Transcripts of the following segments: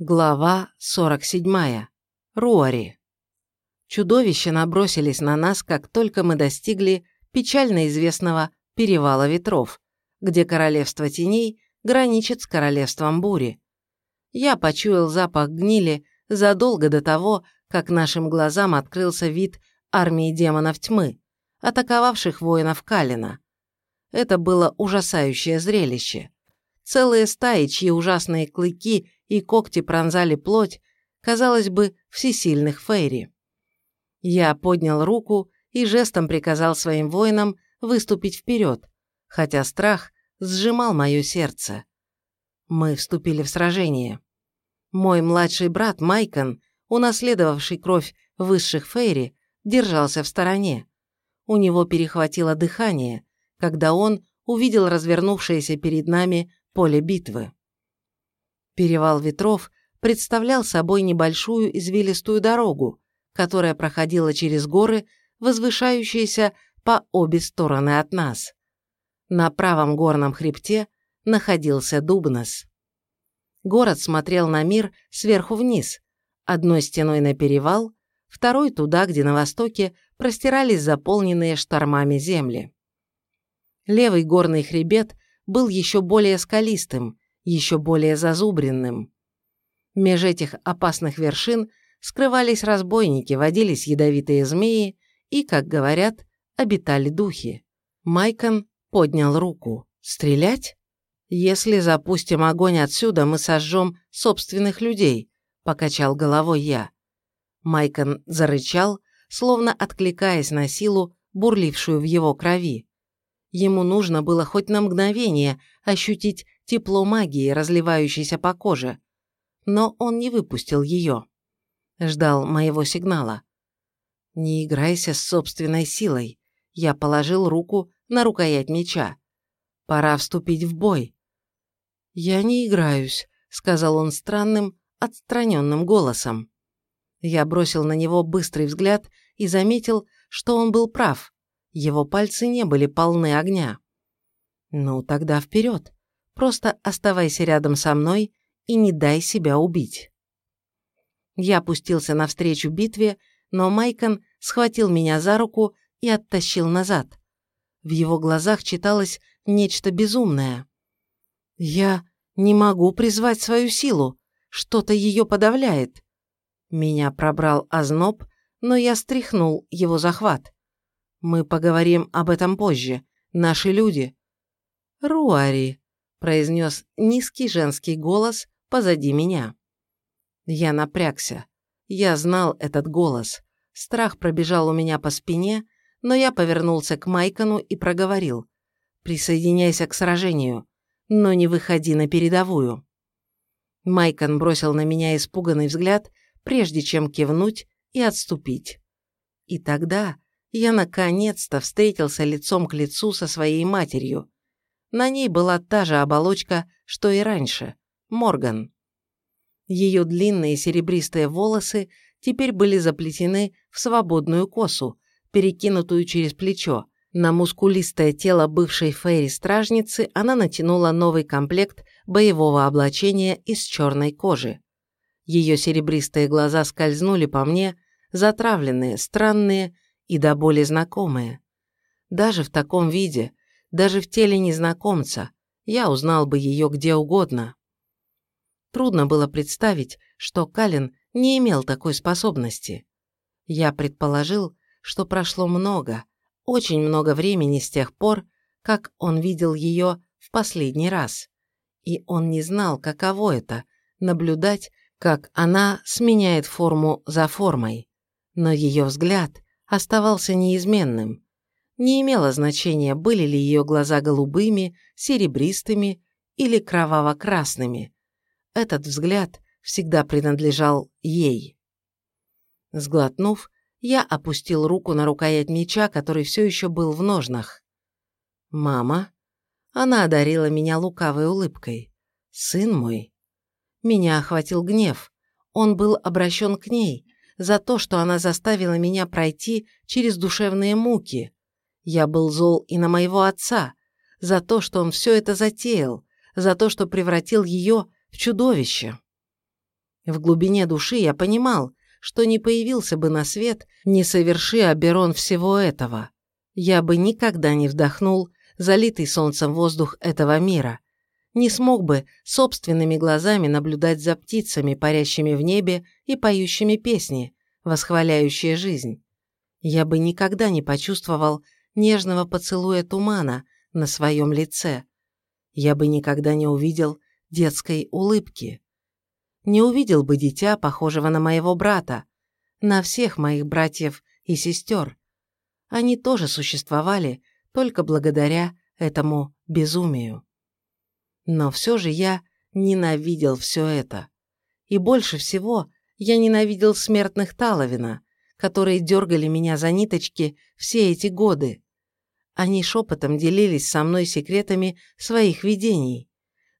Глава 47. Руари. Чудовища набросились на нас, как только мы достигли печально известного Перевала Ветров, где Королевство Теней граничит с Королевством Бури. Я почуял запах гнили задолго до того, как нашим глазам открылся вид армии демонов тьмы, атаковавших воинов Калина. Это было ужасающее зрелище. Целые стаи, чьи ужасные клыки и когти пронзали плоть, казалось бы, всесильных Фейри. Я поднял руку и жестом приказал своим воинам выступить вперед, хотя страх сжимал мое сердце. Мы вступили в сражение. Мой младший брат Майкон, унаследовавший кровь высших Фейри, держался в стороне. У него перехватило дыхание, когда он увидел развернувшееся перед нами поле битвы. Перевал ветров представлял собой небольшую извилистую дорогу, которая проходила через горы, возвышающиеся по обе стороны от нас. На правом горном хребте находился Дубнос. Город смотрел на мир сверху вниз, одной стеной на перевал, второй туда, где на востоке простирались заполненные штормами земли. Левый горный хребет был еще более скалистым, еще более зазубренным. Меж этих опасных вершин скрывались разбойники, водились ядовитые змеи и, как говорят, обитали духи. Майкон поднял руку. «Стрелять? Если запустим огонь отсюда, мы сожжем собственных людей», – покачал головой я. Майкон зарычал, словно откликаясь на силу, бурлившую в его крови. Ему нужно было хоть на мгновение ощутить тепло магии, разливающейся по коже. Но он не выпустил ее. Ждал моего сигнала. «Не играйся с собственной силой». Я положил руку на рукоять меча. «Пора вступить в бой». «Я не играюсь», — сказал он странным, отстраненным голосом. Я бросил на него быстрый взгляд и заметил, что он был прав. Его пальцы не были полны огня. «Ну, тогда вперед. Просто оставайся рядом со мной и не дай себя убить. Я опустился навстречу битве, но Майкон схватил меня за руку и оттащил назад. В его глазах читалось нечто безумное. «Я не могу призвать свою силу, что-то ее подавляет». Меня пробрал озноб, но я стряхнул его захват. «Мы поговорим об этом позже. Наши люди». «Руари», произнес низкий женский голос позади меня. Я напрягся. Я знал этот голос. Страх пробежал у меня по спине, но я повернулся к Майкону и проговорил. «Присоединяйся к сражению, но не выходи на передовую». Майкон бросил на меня испуганный взгляд, прежде чем кивнуть и отступить. И тогда я наконец-то встретился лицом к лицу со своей матерью, на ней была та же оболочка, что и раньше – Морган. Ее длинные серебристые волосы теперь были заплетены в свободную косу, перекинутую через плечо. На мускулистое тело бывшей Фейри-стражницы она натянула новый комплект боевого облачения из черной кожи. Ее серебристые глаза скользнули по мне, затравленные, странные и до боли знакомые. Даже в таком виде, даже в теле незнакомца, я узнал бы ее где угодно. Трудно было представить, что Калин не имел такой способности. Я предположил, что прошло много, очень много времени с тех пор, как он видел ее в последний раз. И он не знал, каково это – наблюдать, как она сменяет форму за формой. Но ее взгляд оставался неизменным, не имело значения, были ли ее глаза голубыми, серебристыми или кроваво-красными. Этот взгляд всегда принадлежал ей. Сглотнув, я опустил руку на рукоять меча, который все еще был в ножнах. «Мама?» Она одарила меня лукавой улыбкой. «Сын мой?» Меня охватил гнев. Он был обращен к ней за то, что она заставила меня пройти через душевные муки, я был зол и на моего отца, за то, что он все это затеял, за то, что превратил ее в чудовище. В глубине души я понимал, что не появился бы на свет, не соверши Аберон всего этого. Я бы никогда не вдохнул залитый солнцем воздух этого мира, не смог бы собственными глазами наблюдать за птицами, парящими в небе и поющими песни, восхваляющие жизнь. Я бы никогда не почувствовал нежного поцелуя тумана на своем лице. Я бы никогда не увидел детской улыбки. Не увидел бы дитя, похожего на моего брата, на всех моих братьев и сестер. Они тоже существовали только благодаря этому безумию. Но все же я ненавидел все это. И больше всего я ненавидел смертных Таловина, которые дергали меня за ниточки все эти годы. Они шепотом делились со мной секретами своих видений,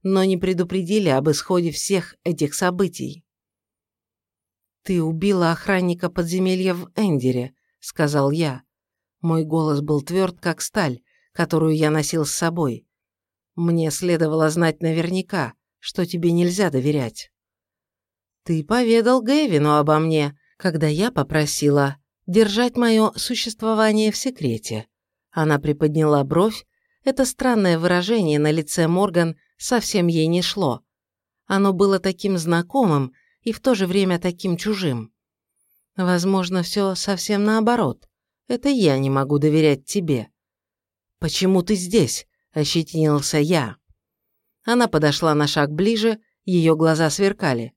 но не предупредили об исходе всех этих событий. «Ты убила охранника подземелья в Эндере», — сказал я. Мой голос был тверд, как сталь, которую я носил с собой. Мне следовало знать наверняка, что тебе нельзя доверять. Ты поведал Гэвину обо мне, когда я попросила держать мое существование в секрете. Она приподняла бровь, это странное выражение на лице Морган совсем ей не шло. Оно было таким знакомым и в то же время таким чужим. Возможно, все совсем наоборот. Это я не могу доверять тебе. Почему ты здесь? – ощетинился я. Она подошла на шаг ближе, ее глаза сверкали.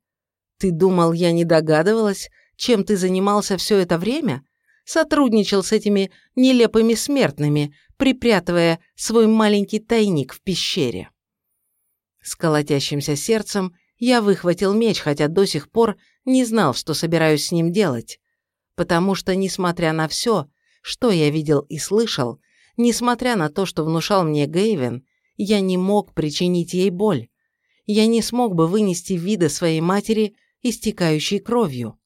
«Ты думал, я не догадывалась, чем ты занимался все это время? Сотрудничал с этими нелепыми смертными, припрятывая свой маленький тайник в пещере». С колотящимся сердцем я выхватил меч, хотя до сих пор не знал, что собираюсь с ним делать. Потому что, несмотря на все, что я видел и слышал, Несмотря на то, что внушал мне Гейвен, я не мог причинить ей боль. Я не смог бы вынести вида своей матери, истекающей кровью.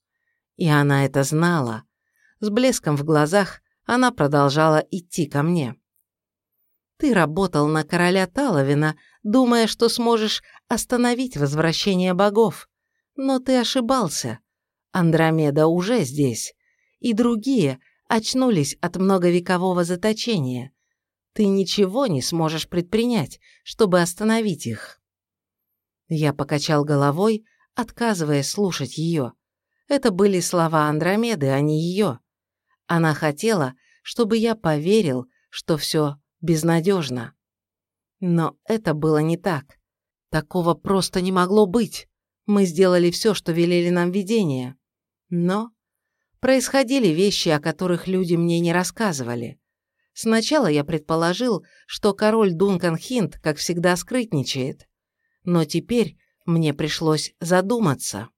И она это знала. С блеском в глазах она продолжала идти ко мне. «Ты работал на короля Таловина, думая, что сможешь остановить возвращение богов. Но ты ошибался. Андромеда уже здесь. И другие очнулись от многовекового заточения. Ты ничего не сможешь предпринять, чтобы остановить их. Я покачал головой, отказываясь слушать ее. Это были слова Андромеды, а не ее. Она хотела, чтобы я поверил, что все безнадежно. Но это было не так. Такого просто не могло быть. Мы сделали все, что велели нам видения. Но происходили вещи, о которых люди мне не рассказывали. Сначала я предположил, что король Дункан Хинт, как всегда, скрытничает. Но теперь мне пришлось задуматься.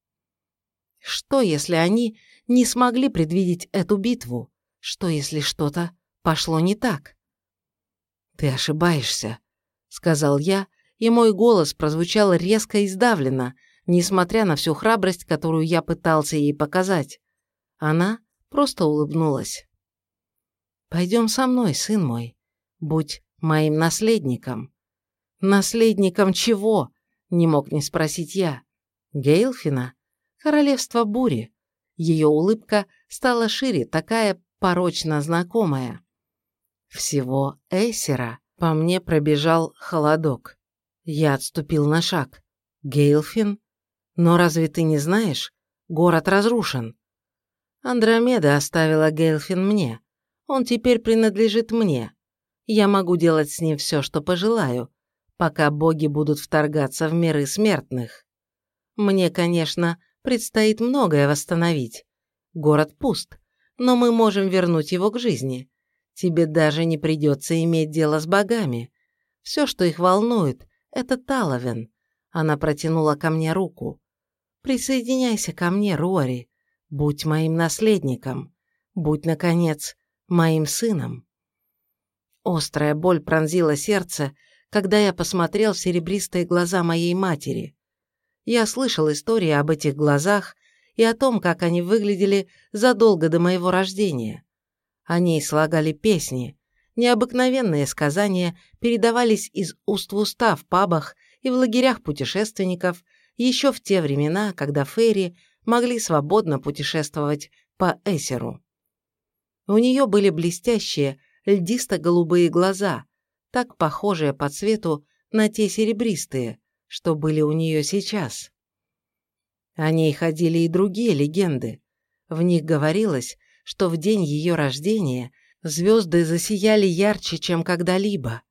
Что, если они не смогли предвидеть эту битву? Что, если что-то пошло не так? «Ты ошибаешься», — сказал я, и мой голос прозвучал резко и сдавленно, несмотря на всю храбрость, которую я пытался ей показать. Она просто улыбнулась. «Пойдем со мной, сын мой. Будь моим наследником». «Наследником чего?» – не мог не спросить я. «Гейлфина? Королевство бури». Ее улыбка стала шире, такая порочно знакомая. «Всего Эйсера» по мне пробежал холодок. Я отступил на шаг. «Гейлфин? Но разве ты не знаешь? Город разрушен. Андромеда оставила Гейлфин мне. Он теперь принадлежит мне. Я могу делать с ним все, что пожелаю, пока боги будут вторгаться в миры смертных. Мне, конечно, предстоит многое восстановить. Город пуст, но мы можем вернуть его к жизни. Тебе даже не придется иметь дело с богами. Все, что их волнует, это Таловен. Она протянула ко мне руку. Присоединяйся ко мне, Руари. Будь моим наследником. Будь, наконец, моим сыном. Острая боль пронзила сердце, когда я посмотрел в серебристые глаза моей матери. Я слышал истории об этих глазах и о том, как они выглядели задолго до моего рождения. Они слагали песни, необыкновенные сказания передавались из уст в уста в пабах и в лагерях путешественников, еще в те времена, когда Фейри могли свободно путешествовать по Эсеру. У нее были блестящие, льдисто-голубые глаза, так похожие по цвету на те серебристые, что были у нее сейчас. О ней ходили и другие легенды. В них говорилось, что в день ее рождения звезды засияли ярче, чем когда-либо.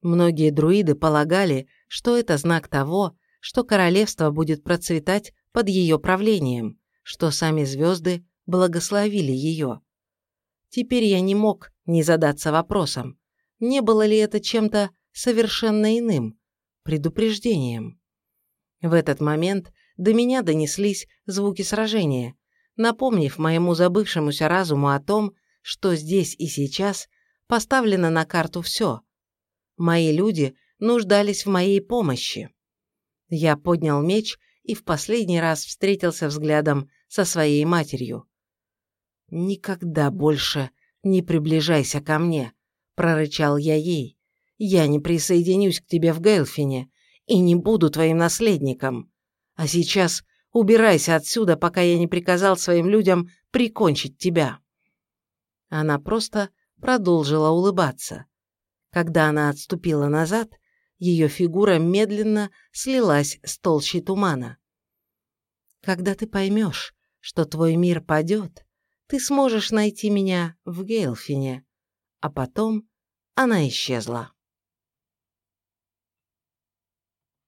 Многие друиды полагали, что это знак того, что королевство будет процветать под ее правлением, что сами звезды благословили ее. Теперь я не мог не задаться вопросом, не было ли это чем-то совершенно иным, предупреждением. В этот момент до меня донеслись звуки сражения, напомнив моему забывшемуся разуму о том, что здесь и сейчас поставлено на карту все. Мои люди нуждались в моей помощи. Я поднял меч и в последний раз встретился взглядом со своей матерью. «Никогда больше не приближайся ко мне», – прорычал я ей. «Я не присоединюсь к тебе в Гейлфине и не буду твоим наследником. А сейчас убирайся отсюда, пока я не приказал своим людям прикончить тебя». Она просто продолжила улыбаться. Когда она отступила назад, ее фигура медленно слилась с толщей тумана. «Когда ты поймешь, что твой мир падет, ты сможешь найти меня в Гейлфине». А потом она исчезла.